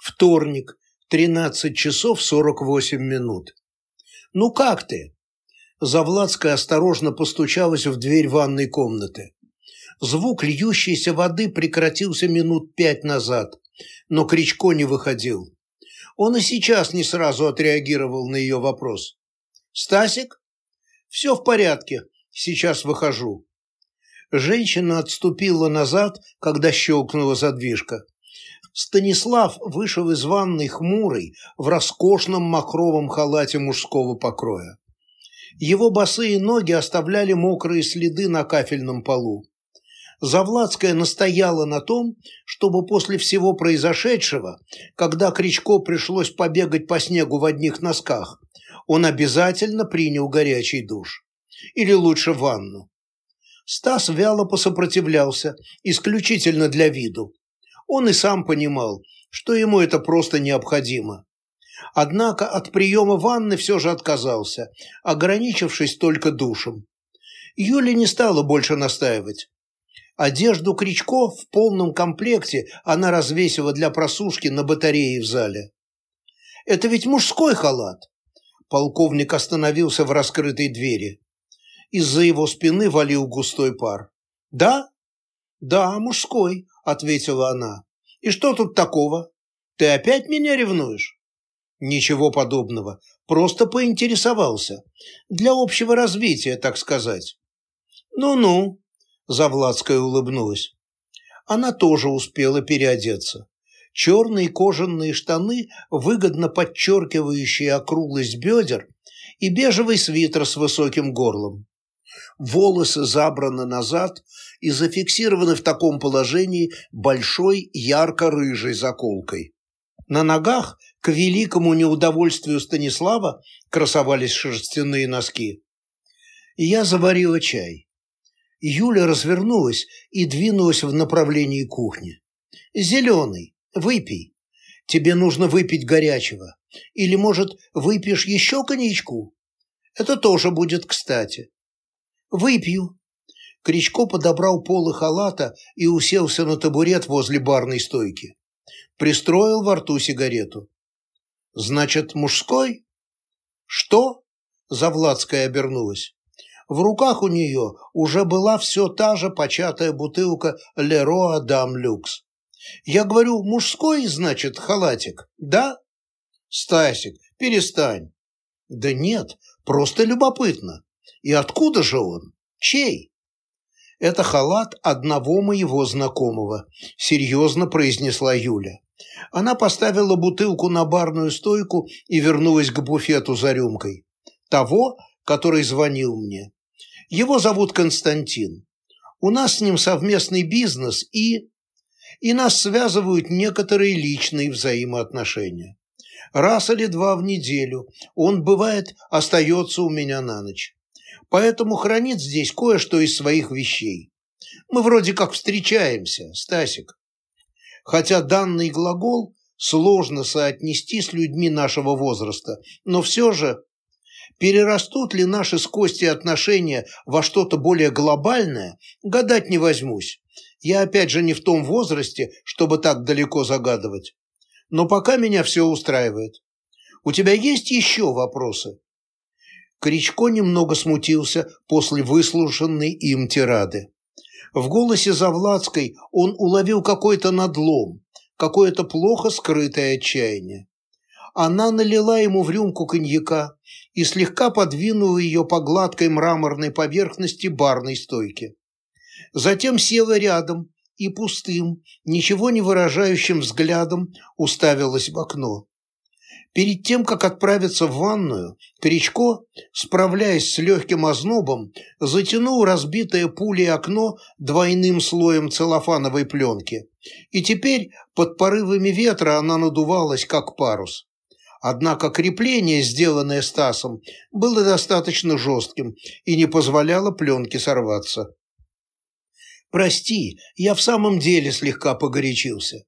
Вторник, 13 часов 48 минут. «Ну как ты?» Завладская осторожно постучалась в дверь ванной комнаты. Звук льющейся воды прекратился минут пять назад, но Кричко не выходил. Он и сейчас не сразу отреагировал на ее вопрос. «Стасик?» «Все в порядке. Сейчас выхожу». Женщина отступила назад, когда щелкнула задвижка. Станислав вышел из ванной хмурый в роскошном махровом халате мужского покроя. Его босые ноги оставляли мокрые следы на кафельном полу. Завладская настояла на том, чтобы после всего произошедшего, когда Кричко пришлось побегать по снегу в одних носках, он обязательно принял горячий душ. Или лучше ванну. Стас вяло посопротивлялся, исключительно для виду. Он и сам понимал, что ему это просто необходимо. Однако от приема ванны все же отказался, ограничившись только душем. Юля не стала больше настаивать. Одежду Кричко в полном комплекте она развесила для просушки на батарее в зале. «Это ведь мужской халат!» Полковник остановился в раскрытой двери. Из-за его спины валил густой пар. «Да?» «Да, мужской», — ответила она. «И что тут такого? Ты опять меня ревнуешь?» «Ничего подобного. Просто поинтересовался. Для общего развития, так сказать». «Ну-ну», — Завладская улыбнулась. Она тоже успела переодеться. Черные кожаные штаны, выгодно подчеркивающие округлость бедер, и бежевый свитер с высоким горлом волосы забраны назад и зафиксированы в таком положении большой ярко-рыжей заколкой. На ногах, к великому неудовольствию Станислава, красовались шерстяные носки. Я заварила чай. Юля развернулась и двинулась в направлении кухни. «Зеленый, выпей. Тебе нужно выпить горячего. Или, может, выпьешь еще коньячку? Это тоже будет кстати. «Выпью». Кричко подобрал полы халата и уселся на табурет возле барной стойки. Пристроил во рту сигарету. «Значит, мужской?» «Что?» Завладская обернулась. В руках у нее уже была все та же початая бутылка «Лероа Дам Люкс». «Я говорю, мужской, значит, халатик, да?» «Стасик, перестань». «Да нет, просто любопытно. И откуда же он? Чей? Это халат одного моего знакомого, серьезно произнесла Юля. Она поставила бутылку на барную стойку и вернулась к буфету за рюмкой. Того, который звонил мне. Его зовут Константин. У нас с ним совместный бизнес и... И нас связывают некоторые личные взаимоотношения. Раз или два в неделю он, бывает, остается у меня на ночь поэтому хранит здесь кое-что из своих вещей. Мы вроде как встречаемся, Стасик. Хотя данный глагол сложно соотнести с людьми нашего возраста, но все же перерастут ли наши с Костей отношения во что-то более глобальное, гадать не возьмусь. Я опять же не в том возрасте, чтобы так далеко загадывать. Но пока меня все устраивает. У тебя есть еще вопросы? Кричко немного смутился после выслушанной им тирады. В голосе Завладской он уловил какой-то надлом, какое-то плохо скрытое отчаяние. Она налила ему в рюмку коньяка и слегка подвинула ее по гладкой мраморной поверхности барной стойки. Затем села рядом и пустым, ничего не выражающим взглядом уставилась в окно. Перед тем, как отправиться в ванную, Кричко, справляясь с легким ознобом, затянул разбитое пулей окно двойным слоем целлофановой пленки. И теперь под порывами ветра она надувалась, как парус. Однако крепление, сделанное Стасом, было достаточно жестким и не позволяло пленке сорваться. «Прости, я в самом деле слегка погорячился.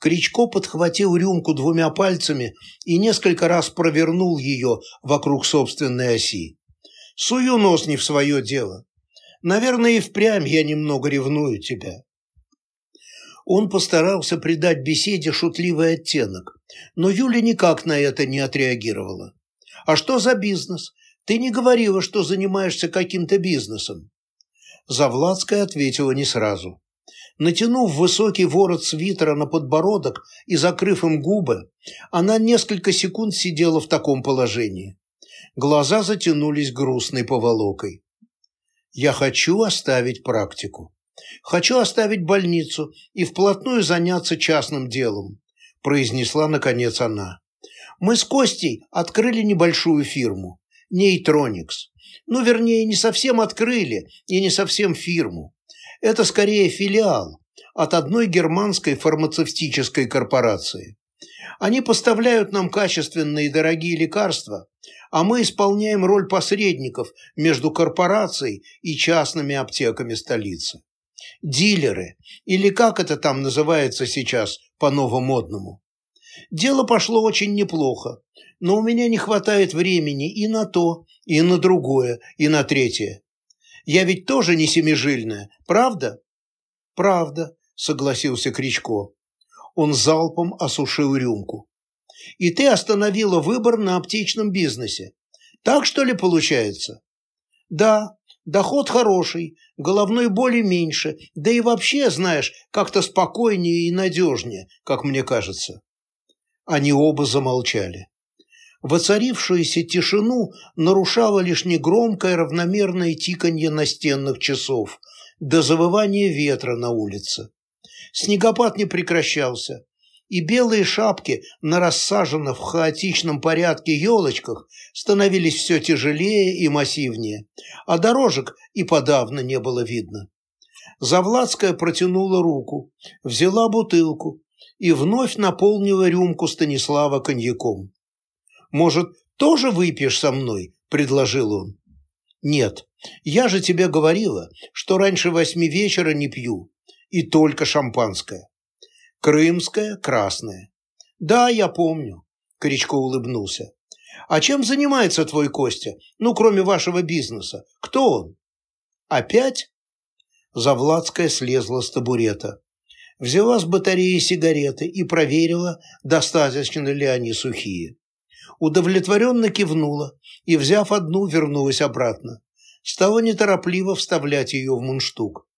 Кричко подхватил рюмку двумя пальцами и несколько раз провернул ее вокруг собственной оси. Сую нос не в свое дело. Наверное, и впрямь я немного ревную тебя. Он постарался придать беседе шутливый оттенок, но Юля никак на это не отреагировала. «А что за бизнес? Ты не говорила, что занимаешься каким-то бизнесом». Завладская ответила не сразу. Натянув высокий ворот свитера на подбородок и закрыв им губы, она несколько секунд сидела в таком положении. Глаза затянулись грустной поволокой. «Я хочу оставить практику. Хочу оставить больницу и вплотную заняться частным делом», произнесла наконец она. «Мы с Костей открыли небольшую фирму, Нейтроникс. Ну, вернее, не совсем открыли и не совсем фирму. Это скорее филиал от одной германской фармацевтической корпорации. Они поставляют нам качественные и дорогие лекарства, а мы исполняем роль посредников между корпорацией и частными аптеками столицы. Дилеры, или как это там называется сейчас по-новомодному. Дело пошло очень неплохо, но у меня не хватает времени и на то, и на другое, и на третье. Я ведь тоже не семижильная, правда? Правда, согласился Кричко. Он залпом осушил рюмку. И ты остановила выбор на аптечном бизнесе. Так что ли получается? Да, доход хороший, головной боли меньше, да и вообще, знаешь, как-то спокойнее и надежнее, как мне кажется. Они оба замолчали. Воцарившуюся тишину нарушало лишь негромкое равномерное тиканье настенных часов до завывания ветра на улице. Снегопад не прекращался, и белые шапки на рассаженных в хаотичном порядке елочках становились все тяжелее и массивнее, а дорожек и подавно не было видно. Завладская протянула руку, взяла бутылку и вновь наполнила рюмку Станислава коньяком. Может, тоже выпьешь со мной?» – предложил он. «Нет, я же тебе говорила, что раньше восьми вечера не пью, и только шампанское. Крымское, красное. Да, я помню», – Кричко улыбнулся. «А чем занимается твой Костя? Ну, кроме вашего бизнеса. Кто он?» «Опять?» Завладская слезла с табурета. Взяла с батареи сигареты и проверила, достаточно ли они сухие удовлетворенно кивнула и, взяв одну, вернулась обратно. Стала неторопливо вставлять ее в мундштук.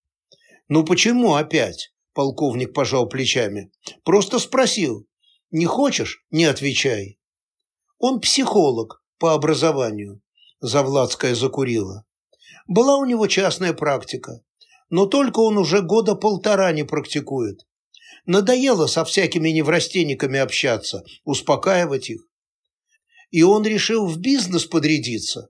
«Ну почему опять?» – полковник пожал плечами. «Просто спросил. Не хочешь – не отвечай». «Он психолог по образованию», – Завладская закурила. «Была у него частная практика, но только он уже года полтора не практикует. Надоело со всякими неврастенниками общаться, успокаивать их и он решил в бизнес подрядиться.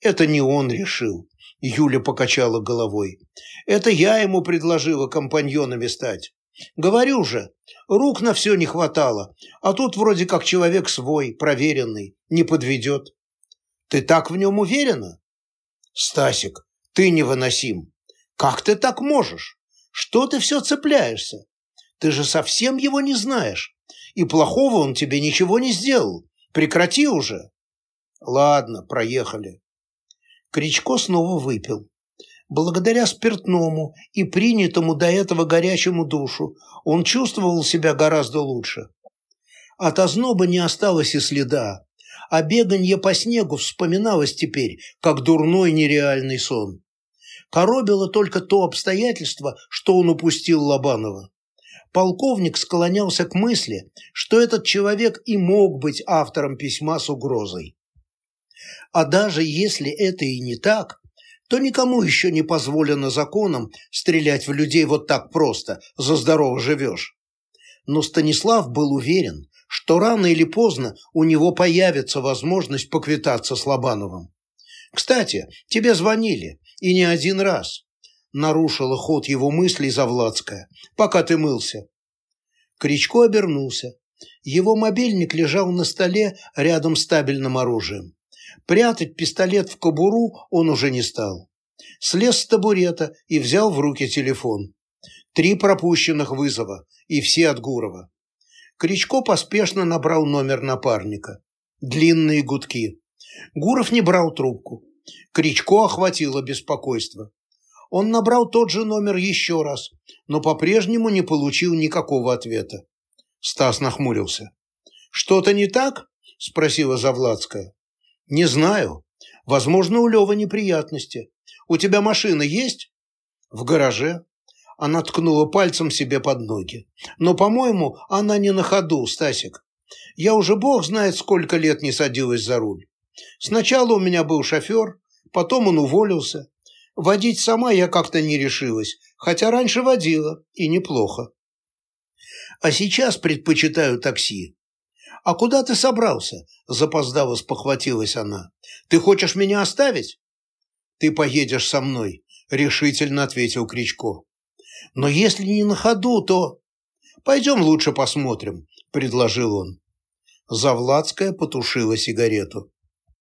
Это не он решил, Юля покачала головой. Это я ему предложила компаньонами стать. Говорю же, рук на все не хватало, а тут вроде как человек свой, проверенный, не подведет. Ты так в нем уверена? Стасик, ты невыносим. Как ты так можешь? Что ты все цепляешься? Ты же совсем его не знаешь, и плохого он тебе ничего не сделал. Прекрати уже. Ладно, проехали. Кричко снова выпил. Благодаря спиртному и принятому до этого горячему душу он чувствовал себя гораздо лучше. От озноба не осталось и следа, а беганье по снегу вспоминалось теперь, как дурной нереальный сон. Коробило только то обстоятельство, что он упустил Лобанова полковник склонялся к мысли, что этот человек и мог быть автором письма с угрозой. А даже если это и не так, то никому еще не позволено законом стрелять в людей вот так просто, за здорово живешь. Но Станислав был уверен, что рано или поздно у него появится возможность поквитаться с Лобановым. Кстати, тебе звонили, и не один раз нарушила ход его мыслей Завладская, пока ты мылся. Кричко обернулся. Его мобильник лежал на столе рядом с табельным оружием. Прятать пистолет в кобуру он уже не стал. Слез с табурета и взял в руки телефон. Три пропущенных вызова, и все от Гурова. Кричко поспешно набрал номер напарника. Длинные гудки. Гуров не брал трубку. Кричко охватило беспокойство. Он набрал тот же номер еще раз, но по-прежнему не получил никакого ответа. Стас нахмурился. «Что-то не так?» – спросила Завладская. «Не знаю. Возможно, у Лёвы неприятности. У тебя машина есть?» «В гараже». Она ткнула пальцем себе под ноги. «Но, по-моему, она не на ходу, Стасик. Я уже бог знает, сколько лет не садилась за руль. Сначала у меня был шофер, потом он уволился. Водить сама я как-то не решилась, хотя раньше водила, и неплохо. А сейчас предпочитаю такси. «А куда ты собрался?» – запоздало спохватилась она. «Ты хочешь меня оставить?» «Ты поедешь со мной», – решительно ответил Кричко. «Но если не на ходу, то...» «Пойдем лучше посмотрим», – предложил он. Завладская потушила сигарету.